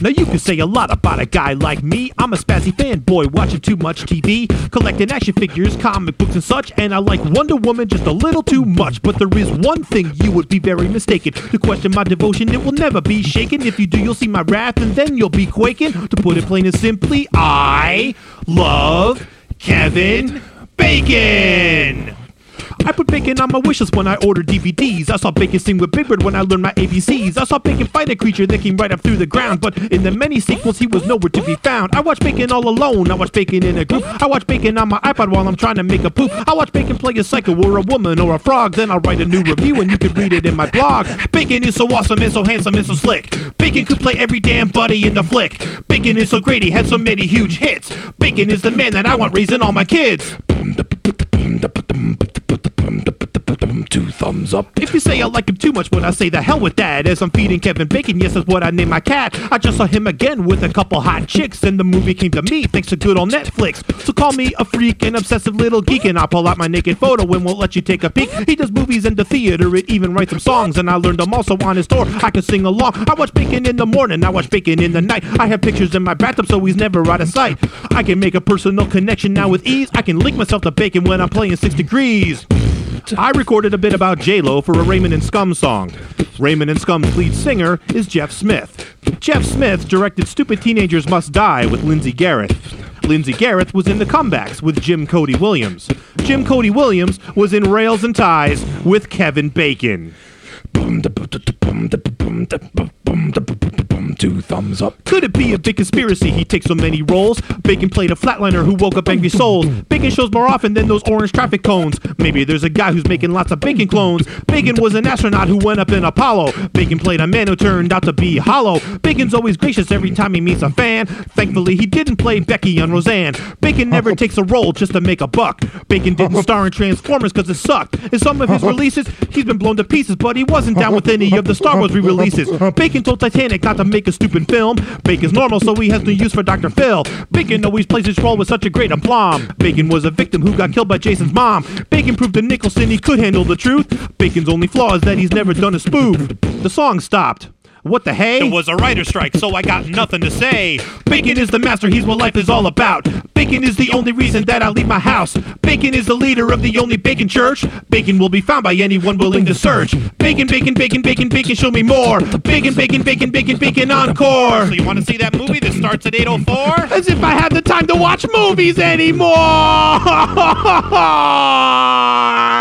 Now you can say a lot about a guy like me. I'm a spazzy fanboy watching too much TV, collecting action figures, comic books and such, and I like Wonder Woman just a little too much. But there is one thing you would be very mistaken. To question my devotion, it will never be shaken. If you do, you'll see my wrath and then you'll be quaking. To put it plain and simply, I love Kevin Bacon. I put bacon on my wish list when I ordered DVDs. I saw bacon sing with Big Bird when I learned my ABCs. I saw bacon fight a creature that came right up through the ground, but in the many sequels he was nowhere to be found. I watch bacon all alone. I watch bacon in a group. I watch bacon on my iPod while I'm trying to make a poop. I watch bacon play a psycho or a woman or a frog. Then I'll write a new review and you can read it in my blog. Bacon is so awesome and so handsome and so slick. Bacon could play every damn buddy in the flick. Bacon is so great he had so many huge hits. Bacon is the man that I want raising all my kids. Two thumbs up. If you say I like him too much, when I say the hell with that, as I'm feeding Kevin Bacon, yes, that's what I name my cat. I just saw him again with a couple hot chicks, and the movie came to me thanks to good old Netflix. So call me a freak and obsessive little geek, and I'll pull out my naked photo and won't let you take a peek. He does movies and the theater, it even writes some songs, and I learned them also on his tour. I can sing along. I watch Bacon in the morning, I watch Bacon in the night. I have pictures in my bathtub, so he's never out of sight. I can make a personal connection now with ease. I can link myself to Bacon when I'm playing Six Degrees. I recorded a bit about J-Lo for a Raymond and Scum song. Raymond and Scum's lead singer is Jeff Smith. Jeff Smith directed Stupid Teenagers Must Die with Lindsay Gareth. Lindsay Gareth was in The Comebacks with Jim Cody Williams. Jim Cody Williams was in Rails and Ties with Kevin Bacon. Two thumbs up. Could it be a big conspiracy? He takes so many roles. Bacon played a flatliner who woke up angry souls. Bacon shows more often than those orange traffic cones. Maybe there's a guy who's making lots of bacon clones. Bacon was an astronaut who went up in Apollo. Bacon played a man who turned out to be hollow. Bacon's always gracious every time he meets a fan. Thankfully, he didn't play Becky on Roseanne. Bacon never takes a role just to make a buck. Bacon didn't star in Transformers because it sucked. In some of his releases, he's been blown to pieces, but he wasn't down with any of the Star Wars re-releases. Bacon told Titanic not to make a stupid film. Bacon's normal, so he has no use for Dr. Phil. Bacon always plays his role with such a great aplomb. Bacon was a victim who got killed by Jason's mom. Bacon proved to Nicholson he could handle the truth. Bacon's only flaw is that he's never done a spoof. The song stopped. What the hey? It was a writer strike, so I got nothing to say. Bacon is the master, he's what life is all about. Bacon is the only reason that I leave my house. Bacon is the leader of the only bacon church. Bacon will be found by anyone willing to search. Bacon, bacon, bacon, bacon, bacon, show me more. Bacon, bacon, bacon, bacon, bacon, encore. So you want to see that movie that starts at 8.04? As if I had the time to watch movies anymore!